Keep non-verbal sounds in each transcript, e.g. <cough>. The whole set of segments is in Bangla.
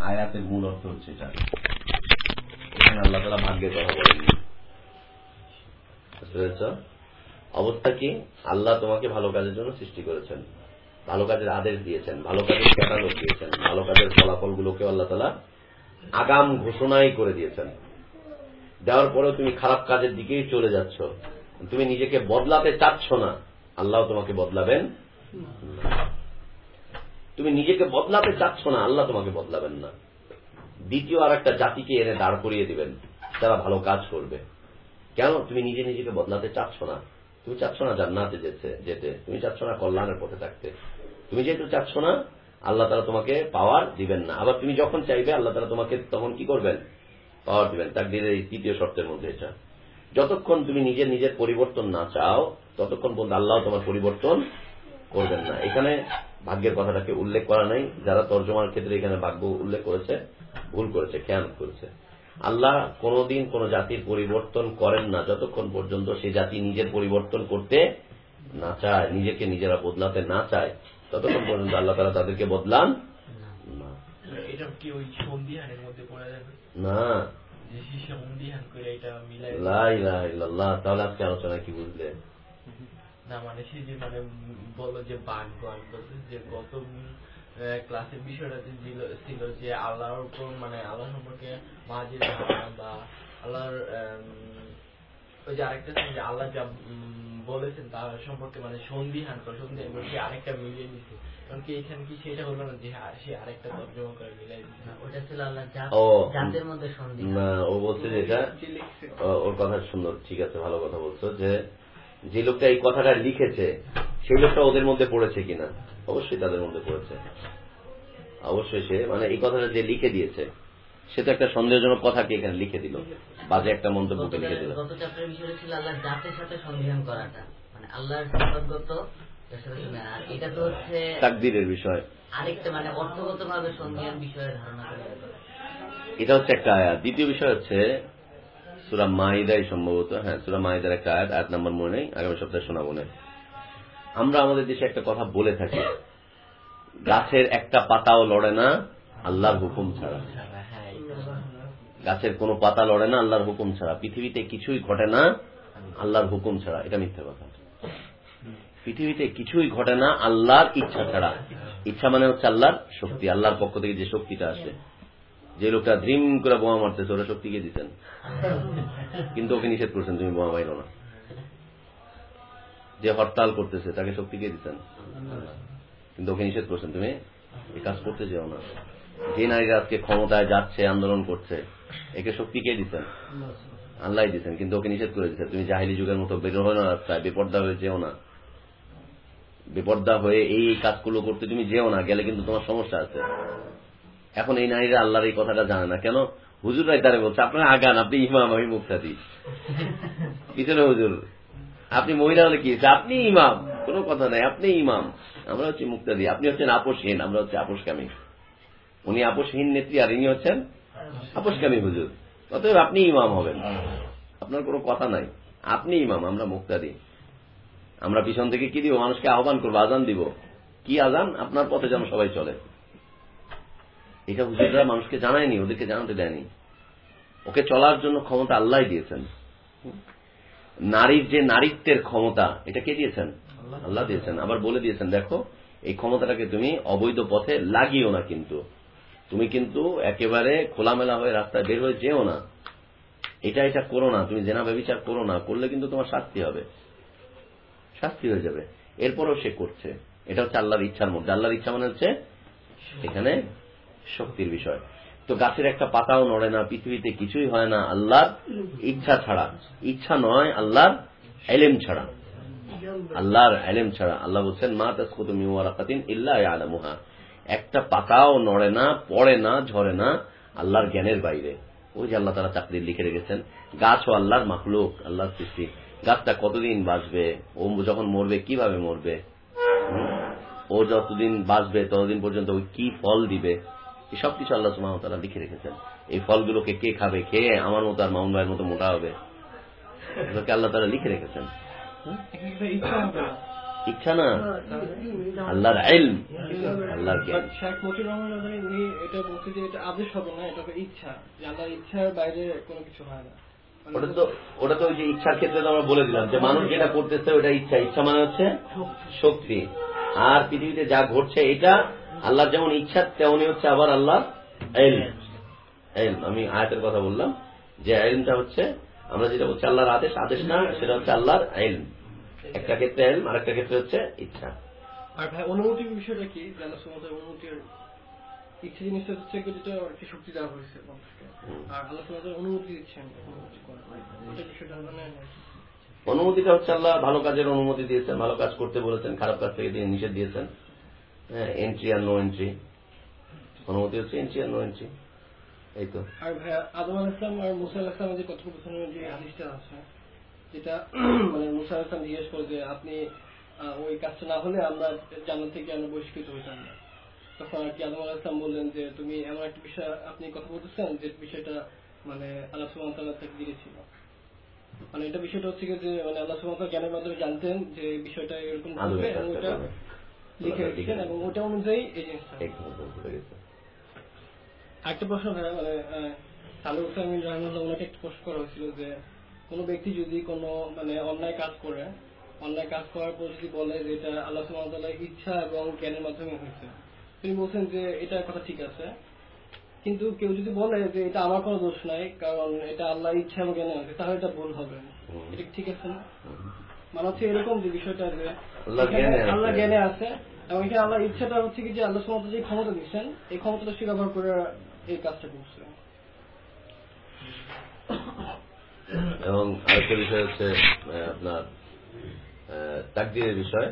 আয়াতের মূল অর্থ হচ্ছে এটা। এখানে আল্লাহ তালা ভাগ্যের কথা পেরেছ? অবস্থা কি? আল্লাহ তোমাকে ভালো কাজের জন্য সৃষ্টি করেছেন। ভালো কাজের আদেশ দিয়েছেন, ভালো কাজের ক্যাটালগ দিয়েছেন, ভালো কাজের ফলাফল গুলোকে আল্লাহ তালা আগাম ঘোষণাই করে দিয়েছেন। দেওয়ার পরেও তুমি খারাপ কাজের দিকেই চলে যাচ্ছ। তুমি নিজেকে বদলাতে চাচ্ছ না। আল্লাহ তোমাকে বদলাবেন তুমি নিজেকে বদলাতে চাচ্ছ না, আল্লাহ তোমাকে বদলাবেন না। দ্বিতীয় আর একটা জাতিকে এনে দাঁড় করিয়ে দিবেন, তারা ভালো কাজ করবে। কেন? তুমি নিজে নিজেকে বদলাতে চাচ্ছ না। তুমি চাচ্ছ না জান্নাতে যেতে যেতে। তুমি চাচ্ছ না কল্যাণের পথে থাকতে। তুমি যেহেতু চাচ্ছ না, আল্লাহ তারা তোমাকে পাওয়ার দিবেন না। আবার তুমি যখন চাইবে, আল্লাহ তারা তোমাকে তখন কি করবেন? পাওয়ার দিবেন। তার দিনের এই তৃতীয় শর্তের মধ্যে এটা। যতক্ষণ তুমি নিজের নিজের পরিবর্তন না চাও, ততক্ষণ পর্যন্ত আল্লাহ তোমার পরিবর্তন করবেন না। এখানে ভাগ্যের কথাটাকে উল্লেখ করা নাই। যারা তর্জমার ক্ষেত্রে এখানে ভাগ্য উল্লেখ করেছে ভুল করেছে খেয়াল করেছে। আল্লাহ কোনদিন কোন জাতির পরিবর্তন করেন না যতক্ষণ পর্যন্ত সে জাতি নিজের পরিবর্তন করতে না চায় নিজেকে নিজেরা বদলাতে না চায় ততক্ষণ পর্যন্ত আল্লাহ তারা তাদেরকে বদলান না। তাহলে আজকে আলোচনা কি বুঝলে? না মানে সে যে মানে বলল যে বাঘ বাঘ বলছে যে গত ক্লাসের বিষয়টাতে ছিল- ছিল যে আল্লাহর উপর মানে আল্লাহ সম্পর্কে ধারণা বা আল্লাহর ওই যে আরেকটা ছিল যে আল্লাহ যা বলেছেন তার সম্পর্কে মানে সন্ধিহান করে সন্ধিহান করে সে আরেকটা মিলিয়ে দিচ্ছে কারণ কি এখানে কি সেটা হলো না যে হ্যাঁ, সে আরেকটা তর্জমা করে মিলাই ওটা ছিল আল্লাহ। জাতের মধ্যে সন্ধি ও বলছে যেটা ওর কথা সুন্দর ঠিক আছে ভালো কথা বলছো যে যে লোকটা এই কথাটা লিখেছে সেই লোকটা ওদের মধ্যে পড়েছে কিনা? অবশ্যই তাদের মধ্যে পড়েছে। অবশ্যই সে মানে এই কথাটা যে লিখে দিয়েছে সে তো একটা সন্দেহজনক কথাকে এখানে লিখে দিল? বাজে একটা মন্তব্যকে লিখে দিল। গত চ্যাপ্টারের বিষয় ছিল আল্লাহর জাতের সাথে সন্ধিহান করাটা। মানে আল্লাহর এটা তো হচ্ছে তাকদিরের বিষয়। আরেকটা মানে বিষয়ের ধারণা এটা হচ্ছে একটা আয়াত। দ্বিতীয় বিষয় হচ্ছে সুরা মাহিদাই সম্ভবত হ্যাঁ সুরা মাহিদার একটা আয়াত আয়াত নাম্বার মনে নেই, আগামী সপ্তাহে শোনাবো না। আমরা আমাদের দেশে একটা কথা বলে থাকি, গাছের একটা পাতাও লড়ে না, আল্লাহর হুকুম ছাড়া। গাছের কোনো পাতা লড়ে না, আল্লাহর হুকুম ছাড়া। পৃথিবীতে কিছুই ঘটে না, আল্লাহর হুকুম ছাড়া। এটা মিথ্যা কথা। পৃথিবীতে কিছুই ঘটে না, আল্লাহর ইচ্ছা ছাড়া। ইচ্ছা মানে হচ্ছে আল্লাহর শক্তি, আল্লাহর পক্ষ থেকে যে শক্তিটা আসে। যে লোকটা ড্রিম করে বোমা মারতেছে, ওরা শক্তি কে দিতেন? কিন্তু ওকে নিষেধ করছেন, তুমি বোমা মাইরো না। যে হরতাল করতেছে, তাকে শক্তি কে দিতেন? কিন্তু ওকে নিষেধ করছেন, তুমি এই কাজ করতে যেও না। যে নারীরা আজকে ক্ষমতায় যাচ্ছে, আন্দোলন করছে, একে শক্তি কে দিচ্ছেন আল্লাহ দিচ্ছেন কিন্তু ওকে নিষেধ করে দিচ্ছেন তুমি জাহিলি যুগের মতো বের হয় না রাস্তায়, বেপর্দা হয়ে যেও না। বেপর্দা হয়ে এই কাজগুলো করতে তুমি যেও না, গেলে কিন্তু তোমার সমস্যা আছে। এখন এই নারীরা আল্লাহর এই কথাটা জানে না। কেন? হুজুরাই তারে বলছে, আপনারা আগান, আপনি ইমাম, আমি মুক্তাদি পিছনে হুজুর, আপনি মহিলা হলে কি? আপনি ইমাম। কোনো কথা নাই, আপনি ইমাম। আমরা হচ্ছি মুক্তাদি আপনি হচ্ছেন আপোষহীন, আমরা হচ্ছে আপোষকামী। উনি আপোষহীন নেত্রী আর ইনি হচ্ছেন আপোষকামী হুজুর। অতএব আপনি ইমাম হবেন। আপনার কোনো কথা নাই। আপনি ইমাম, আমরা মুক্তাদি আমরা পিছন থেকে কি দিব? মানুষকে আহ্বান করব, আজান দিব। কি আজান? আপনার পথে যেন সবাই চলে। এটা হুজুররা মানুষকে জানায়নি ওদেরকে জানাতে দেয়নি। ওকে চলার জন্য ক্ষমতা আল্লাহ দিয়েছেন। নারীর যে নারীত্বের ক্ষমতা এটা কে দিয়েছেন? আল্লাহ। দিয়েছেন। আবার বলে দিয়েছেন দেখো এই ক্ষমতাটাকে তুমি অবৈধ পথে লাগিও না কিন্তু। তুমি কিন্তু একেবারে খোলামেলা হয়ে রাস্তায় বের হয়ে যেও না। এটা এটা করো না তুমি জেনা ব্যবচার করো না করলে কিন্তু তোমার শাস্তি হবে। শাস্তি হয়ে যাবে। এরপরও সে করছে। এটা হচ্ছে আল্লাহর ইচ্ছার মধ্যে। আল্লাহর ইচ্ছা মানে হচ্ছে এখানে শক্তির বিষয়। তো গাছের একটা পাতাও নড়ে না, পৃথিবীতে কিছুই হয় না, আল্লাহর ইচ্ছা ছাড়া। ইচ্ছা নয়, আল্লাহর এলেম ছাড়া। আল্লাহর এলেম ছাড়া। আল্লাহ বলছেন, মা তাসকুতু মিন ইল্লা ইয়ালামুহা। একটা পাতাও নড়ে না, পড়ে না, ঝরে না, আল্লাহর জ্ঞানের বাইরে। ওই যে আল্লাহ তারা চাকরি লিখে রেখেছেন, গাছ ও আল্লাহর মাখলুক, আল্লাহর সৃষ্টি। গাছটা কতদিন বাঁচবে? ও যখন মরবে, কীভাবে মরবে? ও যতদিন বাঁচবে, ততদিন পর্যন্ত ওই কি ফল দিবে? এই সব কিছু আল্লাহ সুমাহ তারা লিখে রেখেছেন। এই ফলগুলোকে কে খাবে খেয়ে আমার মতো আর মামুন ভাইয়ের মতো মোটা হবে? এগুলোকে আল্লাহ তারা লিখে রেখেছেন। ইচ্ছা না? আল্লাহর আল্লাহর জ্ঞান। শেখ মতিউর রহমান উনি এটা বলছে যে এটা আদেশ হবে না এটা ইচ্ছা। যে আল্লাহর ইচ্ছার বাইরে কোনো কিছু হয় না। ওটা তো ওটা তো ওই যে ইচ্ছার ক্ষেত্রে তো আমরা বলে দিলাম যে মানুষ যেটা করতেছে ওটা ইচ্ছা। ইচ্ছা মানে হচ্ছে শক্তি। আর পৃথিবীতে যা ঘটছে এটা আল্লাহর যেমন ইচ্ছা তেমনই হচ্ছে আবার আল্লাহ এলম। আমি আয়াতের কথা বললাম। যে এলমটা হচ্ছে আমরা যেটা বলছি আল্লাহর আদেশ আদেশ না সেটা হচ্ছে আল্লাহর এলম। একটা ক্ষেত্রে এলম আর একটা ক্ষেত্রে হচ্ছে ইচ্ছা। আর ভাই অনুমতির বিষয়টা কি? আল্লাহ অনুমতির ইচ্ছে জিনিসটা হচ্ছে যেটা কি শক্তি দেওয়া হয়েছে আর আল্লাহ অনুমতি দিচ্ছেন অনুমতি অনুমতিটা হচ্ছে আল্লাহ ভালো কাজের অনুমতি দিয়েছেন ভালো কাজ করতে বলেছেন খারাপ কাজ থেকে নিষেধ দিয়েছেন। হ্যাঁ এন্ট্রি আর নো এন্ট্রি অনুমতি হচ্ছে এন্ট্রি আর নো এন্ট্রি এই তো। আর ভাইয়া আদম আল ইসলাম আর মুসা আল যে কথোপকথনের যে হাদিসটা আছে যেটা <clears throat> মানে মুসা আল ইসলাম জিজ্ঞেস করে যে আপনি ওই কাজটা না হলে আমরা জান্নাত থেকে আমরা বহিষ্কৃত হইতাম না। তখন আর কি আদম আল ইসলাম বললেন যে তুমি এমন একটা বিষয় আপনি কথা বলতেছেন যে বিষয়টা মানে আল্লাহ ওয়া তাআলা থেকে দিয়েছিল মানে এটা বিষয়টা হচ্ছে যে মানে আল্লাহ তাআলা জ্ঞানের মাধ্যমে জানতেন যে বিষয়টা এরকম ঘটবে এবং ওটা। লিখে এবং ওটা অনুযায়ী এই জিনিসটা একটা প্রশ্ন মানে সালু রহমুল্লাহ ওনাকে একটা প্রশ্ন করা হয়েছিল যে কোনো ব্যক্তি যদি কোনো মানে অন্যায় কাজ করে অন্যায় কাজ করার পর যদি বলে যে এটা আল্লাহ সুবহানাহু ইচ্ছা এবং জ্ঞানের মাধ্যমে হয়েছে তিনি বলছেন যে এটা কথা ঠিক আছে কিন্তু কেউ যদি বলে যে এটা আমার কোনো দোষ নাই কারণ এটা আল্লাহ ইচ্ছা এবং জ্ঞানে হয়েছে তাহলে এটা ভুল হবে। এটা ঠিক আছে না? মানে হচ্ছে এরকম যে বিষয়টা যে আল্লাহ জ্ঞানে আছে। আল্লাহ জ্ঞানে আছে এবং এখানে আল্লাহ ইচ্ছাটা হচ্ছে কি যে আল্লাহ সুবহানাহু যে ক্ষমতা দিচ্ছেন এই ক্ষমতাটা সে ব্যবহার করে এই কাজটা করছে। এবং আরেকটা বিষয় হচ্ছে আপনার তাকদীরের বিষয়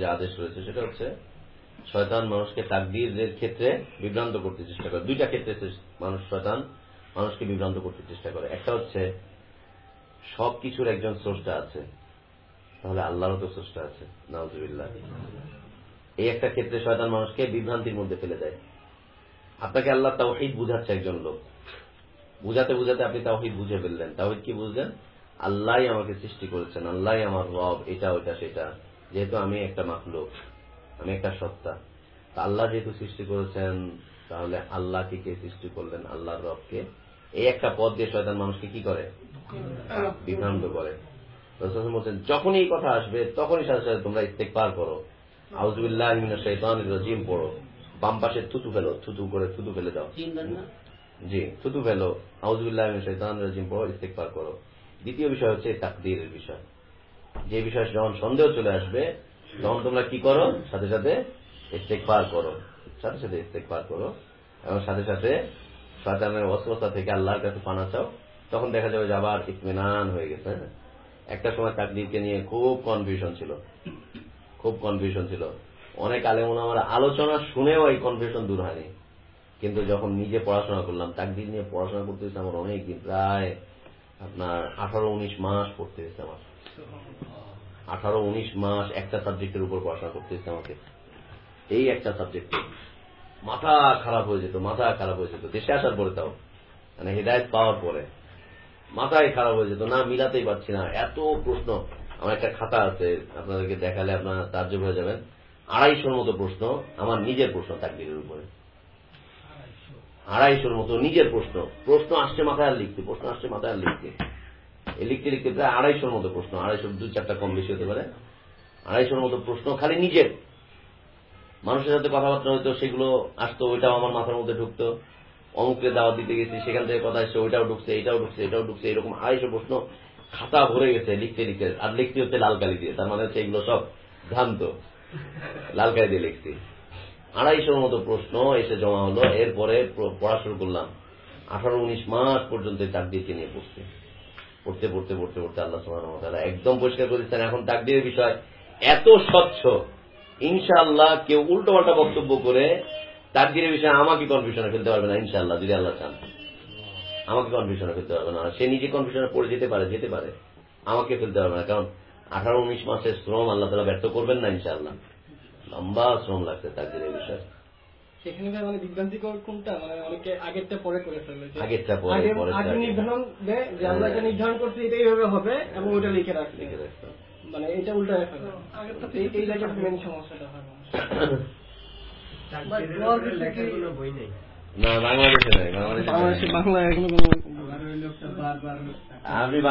যে আদেশ রয়েছে সেটা হচ্ছে শয়তান মানুষকে তাকদীরের ক্ষেত্রে বিভ্রান্ত করতে চেষ্টা করে। দুইটা ক্ষেত্রে মানুষ শয়তান মানুষকে বিভ্রান্ত করতে চেষ্টা করে। একটা হচ্ছে সব কিছুর একজন স্রষ্টা আছে। তাহলে আল্লাহরও তো স্রষ্টা আছে, নাউজুবিল্লাহ। এই একটা ক্ষেত্রে শয়তান মানুষকে বিভ্রান্তির মধ্যে ফেলে দেয়। আপনাকে আল্লাহ তাওহিদ বুঝাচ্ছে একজন লোক। বুঝাতে বুঝাতে আপনি তাওহিদ বুঝে ফেললেন। তাওহিদ কি বুঝলেন? আল্লাহ আমাকে সৃষ্টি করেছেন আল্লাহ আমার রব, এটা, ওইটা, সেটা। যেহেতু আমি একটা মাখলুক, আমি একটা সত্তা। তা আল্লাহ যেহেতু সৃষ্টি করেছেন, তাহলে আল্লাহকে কে সৃষ্টি করলেন? আল্লাহর রবকে। এই একটা পদ দিয়ে শয়তান মানুষকে কি করে? বিভ্রান্ত করে। রসুল বলছেন যখনই এই কথা আসবে তখনই সাথে সাথে তোমরা ইস্তেক পার করো আউজুবিল্লাহ রাজিম পড়ো। বাম পাশে থুতু ফেলো থুতু করে থুতু ফেলে দাও। জি থুতু ফেলো আউজুবিল্লাহ শৈতান রাজিম পড়ো ইস্তেক পার করো। দ্বিতীয় বিষয় হচ্ছে তাকদীরের বিষয়। যে বিষয় যখন সন্দেহ চলে আসবে তখন তোমরা কি করো? সাথে সাথে ইস্তেক পার করো। সাথে সাথে ইস্তেক পার করো। এবং সাথে সাথে শয়তানের অস্বস্থা থেকে আল্লাহর কাছে পানা চাও। তখন দেখা যাবে যে আবার ইতমিনান হয়ে গেছে হ্যাঁ? একটা সময় তাকদীরকে নিয়ে খুব কনফিউশন ছিল। খুব কনফিউশন ছিল। অনেক আলেমন আমার আলোচনা শুনেও এই কনফিউশন দূর হয়নি। কিন্তু যখন নিজে পড়াশোনা করলাম, তাকদির নিয়ে পড়াশোনা করতে হয়েছে আমার অনেক প্রায় আপনার আঠারো উনিশ মাস পড়তে হয়েছে আমার। আঠারো উনিশ মাস একটা সাবজেক্টের উপর পড়াশোনা করতে হয়েছে আমাকে। এই একটা সাবজেক্টে মাথা খারাপ হয়ে যেত, মাথা খারাপ হয়ে যেত। দেশে আসার পরে তাও। মানে হেদায়ত পাওয়ার পরে। মাথায় খারাপ হয়ে যেত না মিলাতেই পারছি না। এত প্রশ্ন। আমার একটা খাতা আছে, আপনাদেরকে দেখালে আপনারা তার্য হয়ে যাবেন। আড়াইশোর মতো প্রশ্ন, আমার নিজের প্রশ্ন তাকদিরের উপরে। আড়াইশোর মতো নিজের প্রশ্ন। প্রশ্ন আসছে মাথায় আর লিখতে, প্রশ্ন আসছে মাথায় আর লিখতে। এই লিখতে লিখতে প্রায় আড়াইশোর মতো প্রশ্ন আড়াইশো দু চারটা কম বেশি হতে পারে। আড়াইশোর মতো প্রশ্ন খালি নিজের। মানুষের সাথে কথাবার্তা হইতো সেগুলো আসতো, ওইটাও আমার মাথার মধ্যে ঢুকতো। অমুককে দাওয়াত দিতে গেছি, সেখান থেকে কথা এসছে, ওইটাও ঢুকছে এটাও ঢুকছে এটাও ঢুকছে, এরকম আড়াইশো প্রশ্ন খাতা ভরে গেছে লিখতে লিখতে, আর লিখতে হচ্ছে লাল কালি দিয়ে, তার মানে হচ্ছে এগুলো সব ভ্রান্ত। লাল কালি দিয়ে লিখছি। আড়াইশোর মতো প্রশ্ন এসে জমা হলো, এরপরে পড়া শুরু করলাম। আঠারো উনিশ মাস পর্যন্ত এই তাকদিরকে নিয়ে পড়তে পড়তে পড়তে পড়তে পড়তে আল্লাহ সুবহানাহু একদম পরিষ্কার করে দিচ্ছেন এখন তাকদিরের বিষয় এত স্বচ্ছ, ইনশাআল্লাহ কেউ উল্টো পাল্টা বক্তব্য করে তাকদিরের বিষয়ে আমাকে কনফিউশনে ফেলতে পারবে না ইনশাআল্লাহ যদি আল্লাহ চান। আমাকে কনফিউশনে ফেলতে পারবে না। সে নিজে কনফিউশনে পড়ে যেতে পারে যেতে পারে। আমাকে ফেলতে পারবে না কারণ আঠারো উনিশ মাসের শ্রম আল্লাহ তালা ব্যর্থ করবেন না ইনশাআল্লাহ। লম্বা শ্রম লাগছে তাকদিরের বিষয়ে। সেখানে মানে বিভ্রান্তিকর কোনটা? মানে অনেকে আগেরটা পরে করে ফেলে আগেরটা পরে, আগে- পরেরটা আগে আগে। নির্ধারণ দেয় যে আমরা হ্যাঁ। এটা নির্ধারণ করছি এটা এইভাবে হবে এবং ওটা লিখে রাখছি লিখে রাখতে হবে। মানে এটা উল্টায় ফেলে এই এই জায়গায় মেন সমস্যাটা হয় <coughs> মানুষের। But দোয়ার ক্ষেত্রে কি- না বাংলাদেশে নাই বাংলাদেশে বাংলা এখনও আপনি